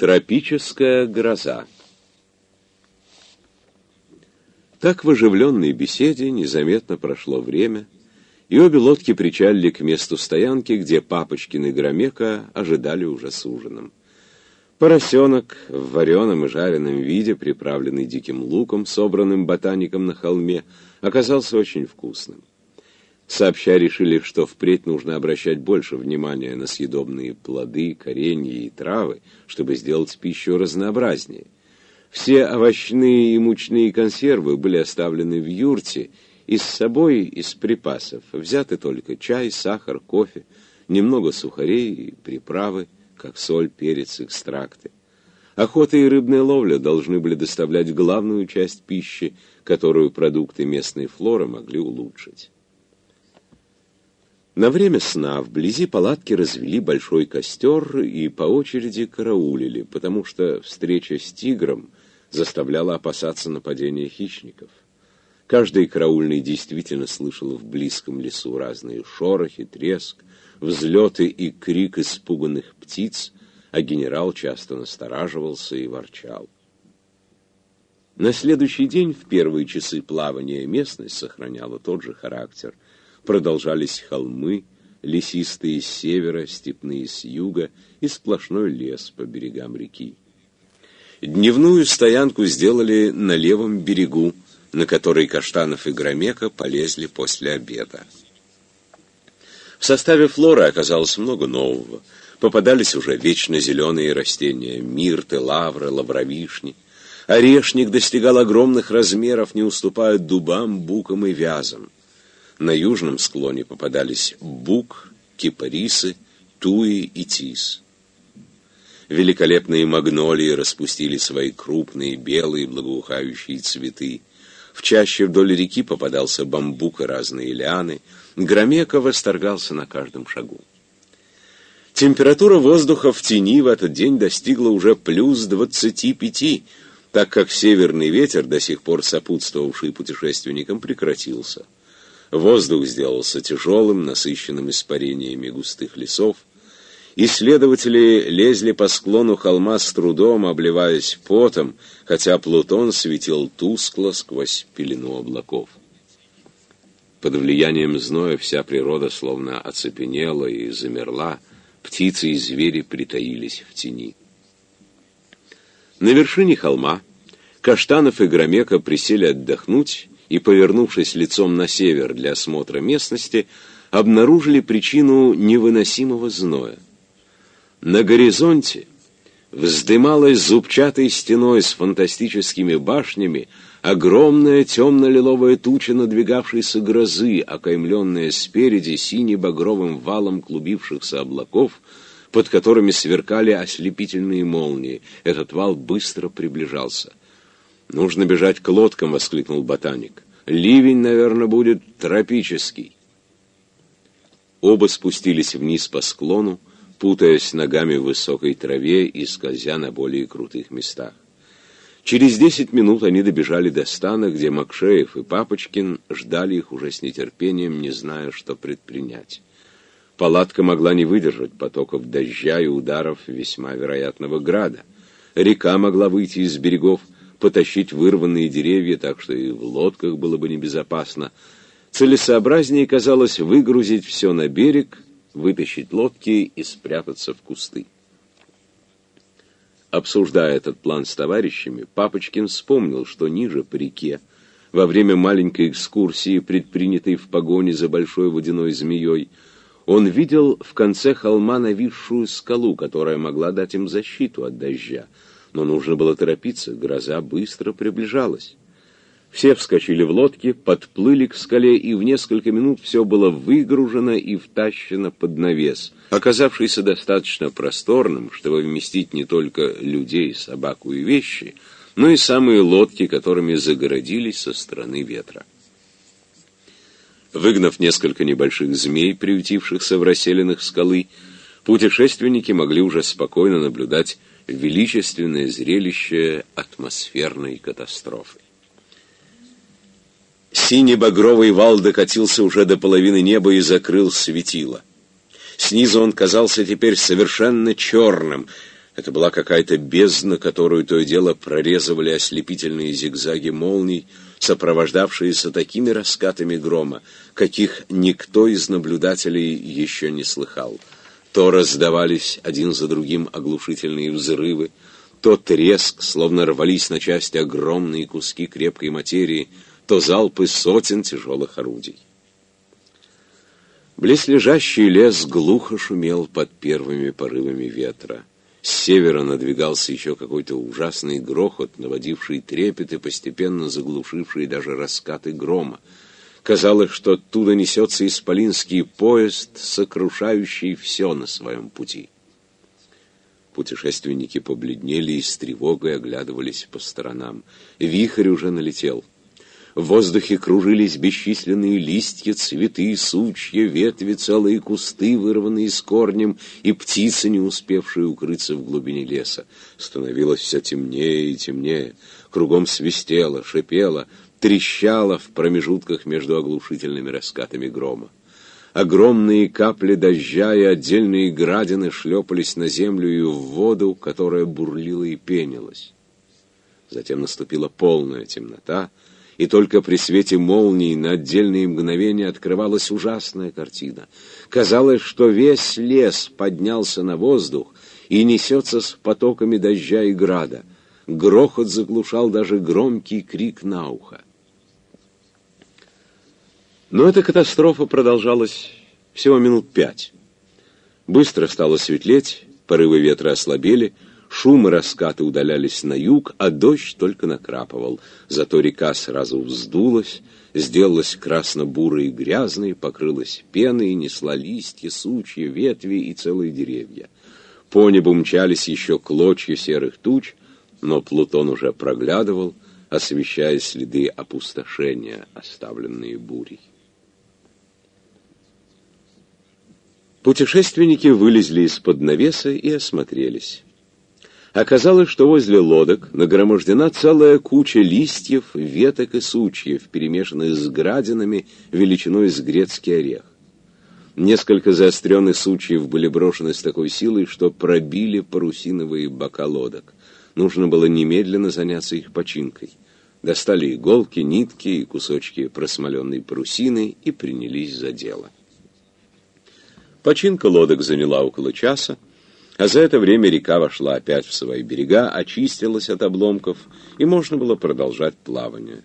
Тропическая гроза Так в оживленной беседе незаметно прошло время, и обе лодки причалили к месту стоянки, где Папочкин и Громека ожидали уже с ужином. Поросенок в вареном и жареном виде, приправленный диким луком, собранным ботаником на холме, оказался очень вкусным. Сообща решили, что впредь нужно обращать больше внимания на съедобные плоды, коренья и травы, чтобы сделать пищу разнообразнее. Все овощные и мучные консервы были оставлены в юрте, и с собой из припасов взяты только чай, сахар, кофе, немного сухарей и приправы, как соль, перец, экстракты. Охота и рыбная ловля должны были доставлять главную часть пищи, которую продукты местной флоры могли улучшить. На время сна вблизи палатки развели большой костер и по очереди караулили, потому что встреча с тигром заставляла опасаться нападения хищников. Каждый караульный действительно слышал в близком лесу разные шорохи, треск, взлеты и крик испуганных птиц, а генерал часто настораживался и ворчал. На следующий день, в первые часы плавания, местность сохраняла тот же характер – продолжались холмы, лесистые с севера, степные с юга и сплошной лес по берегам реки. Дневную стоянку сделали на левом берегу, на который Каштанов и Громека полезли после обеда. В составе флоры оказалось много нового. Попадались уже вечно зеленые растения, мирты, лавры, лавровишни. Орешник достигал огромных размеров, не уступая дубам, букам и вязам. На южном склоне попадались бук, кипарисы, туи и тис. Великолепные магнолии распустили свои крупные белые благоухающие цветы. В чаще вдоль реки попадался бамбук и разные лианы. Громека восторгался на каждом шагу. Температура воздуха в тени в этот день достигла уже плюс двадцати пяти, так как северный ветер, до сих пор сопутствовавший путешественникам, прекратился. Воздух сделался тяжелым, насыщенным испарениями густых лесов. Исследователи лезли по склону холма с трудом, обливаясь потом, хотя Плутон светил тускло сквозь пелену облаков. Под влиянием зноя вся природа словно оцепенела и замерла, птицы и звери притаились в тени. На вершине холма Каштанов и Громека присели отдохнуть и, повернувшись лицом на север для осмотра местности, обнаружили причину невыносимого зноя. На горизонте вздымалась зубчатой стеной с фантастическими башнями огромная темно-лиловая туча надвигавшейся грозы, окаймленная спереди сине-багровым валом клубившихся облаков, под которыми сверкали ослепительные молнии. Этот вал быстро приближался. «Нужно бежать к лодкам!» — воскликнул ботаник. «Ливень, наверное, будет тропический». Оба спустились вниз по склону, путаясь ногами в высокой траве и скользя на более крутых местах. Через десять минут они добежали до стана, где Макшеев и Папочкин ждали их уже с нетерпением, не зная, что предпринять. Палатка могла не выдержать потоков дождя и ударов весьма вероятного града. Река могла выйти из берегов, потащить вырванные деревья, так что и в лодках было бы небезопасно. Целесообразнее казалось выгрузить все на берег, вытащить лодки и спрятаться в кусты. Обсуждая этот план с товарищами, Папочкин вспомнил, что ниже по реке, во время маленькой экскурсии, предпринятой в погоне за большой водяной змеей, он видел в конце холма нависшую скалу, которая могла дать им защиту от дождя — но нужно было торопиться, гроза быстро приближалась. Все вскочили в лодки, подплыли к скале, и в несколько минут все было выгружено и втащено под навес, оказавшийся достаточно просторным, чтобы вместить не только людей, собаку и вещи, но и самые лодки, которыми загородились со стороны ветра. Выгнав несколько небольших змей, приютившихся в расселенных скалы, путешественники могли уже спокойно наблюдать величественное зрелище атмосферной катастрофы. Синий-багровый вал докатился уже до половины неба и закрыл светило. Снизу он казался теперь совершенно черным. Это была какая-то бездна, которую то и дело прорезывали ослепительные зигзаги молний, сопровождавшиеся такими раскатами грома, каких никто из наблюдателей еще не слыхал. То раздавались один за другим оглушительные взрывы, то треск, словно рвались на части огромные куски крепкой материи, то залпы сотен тяжелых орудий. Близлежащий лес глухо шумел под первыми порывами ветра. С севера надвигался еще какой-то ужасный грохот, наводивший трепет и постепенно заглушивший даже раскаты грома. Казалось, что оттуда несется исполинский поезд, сокрушающий все на своем пути. Путешественники побледнели и с тревогой оглядывались по сторонам. Вихрь уже налетел. В воздухе кружились бесчисленные листья, цветы, сучья, ветви, целые кусты, вырванные с корнем, и птицы, не успевшие укрыться в глубине леса. Становилось все темнее и темнее. Кругом свистело, шипело, трещало в промежутках между оглушительными раскатами грома. Огромные капли дождя и отдельные градины шлепались на землю и в воду, которая бурлила и пенилась. Затем наступила полная темнота, и только при свете молнии на отдельные мгновения открывалась ужасная картина. Казалось, что весь лес поднялся на воздух и несется с потоками дождя и града. Грохот заглушал даже громкий крик на ухо. Но эта катастрофа продолжалась всего минут пять. Быстро стало светлеть, порывы ветра ослабели — Шум и раскаты удалялись на юг, а дождь только накрапывал. Зато река сразу вздулась, сделалась красно-бурой и грязной, покрылась пеной и несла листья, сучья, ветви и целые деревья. По небу мчались еще клочья серых туч, но Плутон уже проглядывал, освещая следы опустошения, оставленные бурей. Путешественники вылезли из-под навеса и осмотрелись. Оказалось, что возле лодок нагромождена целая куча листьев, веток и сучьев, перемешанных с градинами величиной с грецкий орех. Несколько заостренных сучьев были брошены с такой силой, что пробили парусиновые бока лодок. Нужно было немедленно заняться их починкой. Достали иголки, нитки и кусочки просмоленной парусины и принялись за дело. Починка лодок заняла около часа, а за это время река вошла опять в свои берега, очистилась от обломков, и можно было продолжать плавание.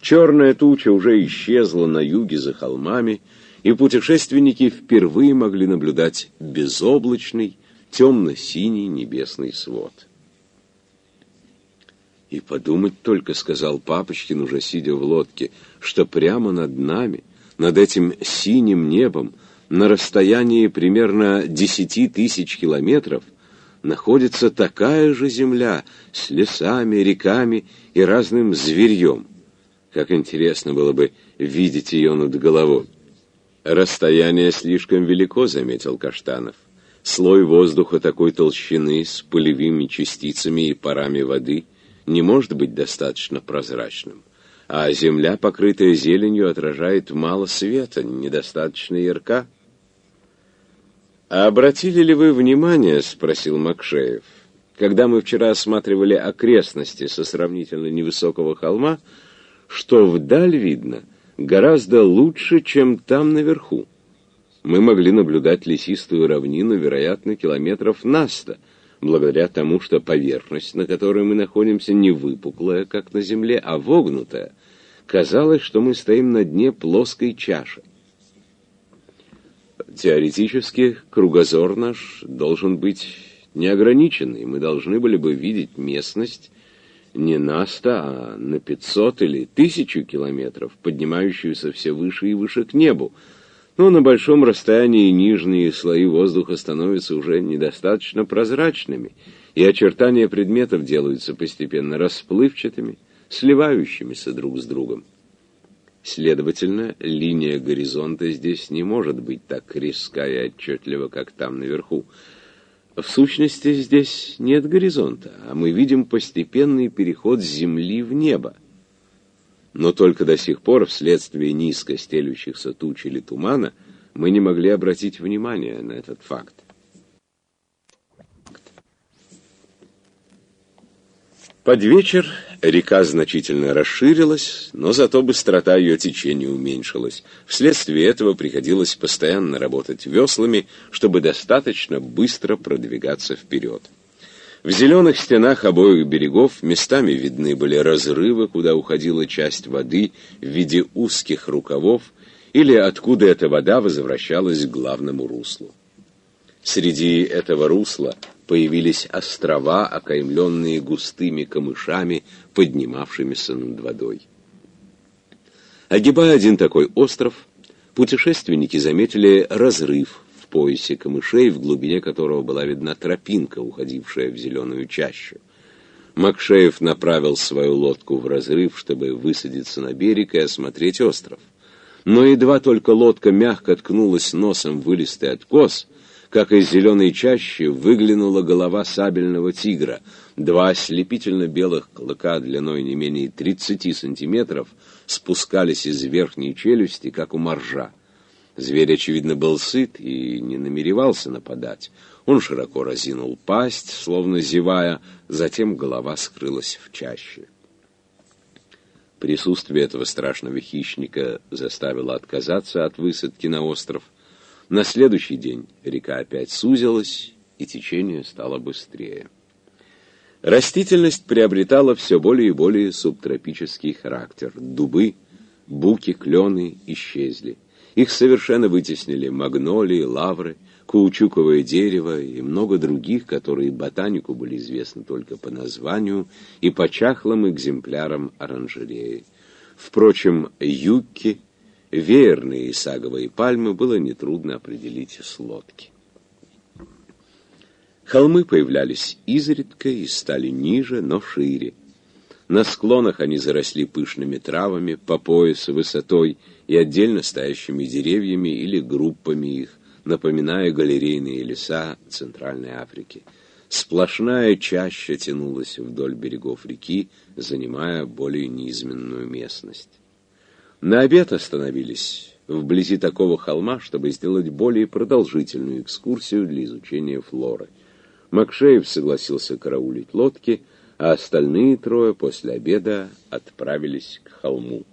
Черная туча уже исчезла на юге за холмами, и путешественники впервые могли наблюдать безоблачный, темно-синий небесный свод. «И подумать только», — сказал Папочкин, уже сидя в лодке, — «что прямо над нами, над этим синим небом, на расстоянии примерно 10 тысяч километров находится такая же земля с лесами, реками и разным зверьем. Как интересно было бы видеть ее над головой. «Расстояние слишком велико», — заметил Каштанов. «Слой воздуха такой толщины с пылевыми частицами и парами воды не может быть достаточно прозрачным, а земля, покрытая зеленью, отражает мало света, недостаточно ярка». «А обратили ли вы внимание, — спросил Макшеев, — когда мы вчера осматривали окрестности со сравнительно невысокого холма, что вдаль видно гораздо лучше, чем там наверху? Мы могли наблюдать лесистую равнину, вероятно, километров на сто, благодаря тому, что поверхность, на которой мы находимся, не выпуклая, как на земле, а вогнутая. Казалось, что мы стоим на дне плоской чаши. Теоретически кругозор наш должен быть неограниченный. Мы должны были бы видеть местность не на сто, а на пятьсот или тысячу километров, поднимающуюся все выше и выше к небу. Но на большом расстоянии нижние слои воздуха становятся уже недостаточно прозрачными, и очертания предметов делаются постепенно расплывчатыми, сливающимися друг с другом. Следовательно, линия горизонта здесь не может быть так резка и отчетлива, как там наверху. В сущности, здесь нет горизонта, а мы видим постепенный переход Земли в небо. Но только до сих пор, вследствие низко стелющихся туч или тумана, мы не могли обратить внимание на этот факт. Под вечер река значительно расширилась, но зато быстрота ее течения уменьшилась. Вследствие этого приходилось постоянно работать веслами, чтобы достаточно быстро продвигаться вперед. В зеленых стенах обоих берегов местами видны были разрывы, куда уходила часть воды в виде узких рукавов, или откуда эта вода возвращалась к главному руслу. Среди этого русла появились острова, окаймленные густыми камышами, поднимавшимися над водой. Огибая один такой остров, путешественники заметили разрыв в поясе камышей, в глубине которого была видна тропинка, уходившая в зеленую чащу. Макшеев направил свою лодку в разрыв, чтобы высадиться на берег и осмотреть остров. Но едва только лодка мягко ткнулась носом в вылистый откос — как из зеленой чащи выглянула голова сабельного тигра. Два ослепительно белых клыка длиной не менее 30 сантиметров спускались из верхней челюсти, как у моржа. Зверь, очевидно, был сыт и не намеревался нападать. Он широко разинул пасть, словно зевая, затем голова скрылась в чаще. Присутствие этого страшного хищника заставило отказаться от высадки на остров — на следующий день река опять сузилась, и течение стало быстрее. Растительность приобретала все более и более субтропический характер. Дубы, буки, клены исчезли. Их совершенно вытеснили магнолии, лавры, каучуковое дерево и много других, которые ботанику были известны только по названию и по чахлым экземплярам оранжереи. Впрочем, юкки, Веерные и саговые пальмы было нетрудно определить с лодки. Холмы появлялись изредка и стали ниже, но шире. На склонах они заросли пышными травами по пояс высотой и отдельно стоящими деревьями или группами их, напоминая галерейные леса Центральной Африки. Сплошная чаща тянулась вдоль берегов реки, занимая более низменную местность. На обед остановились вблизи такого холма, чтобы сделать более продолжительную экскурсию для изучения флоры. Макшеев согласился караулить лодки, а остальные трое после обеда отправились к холму.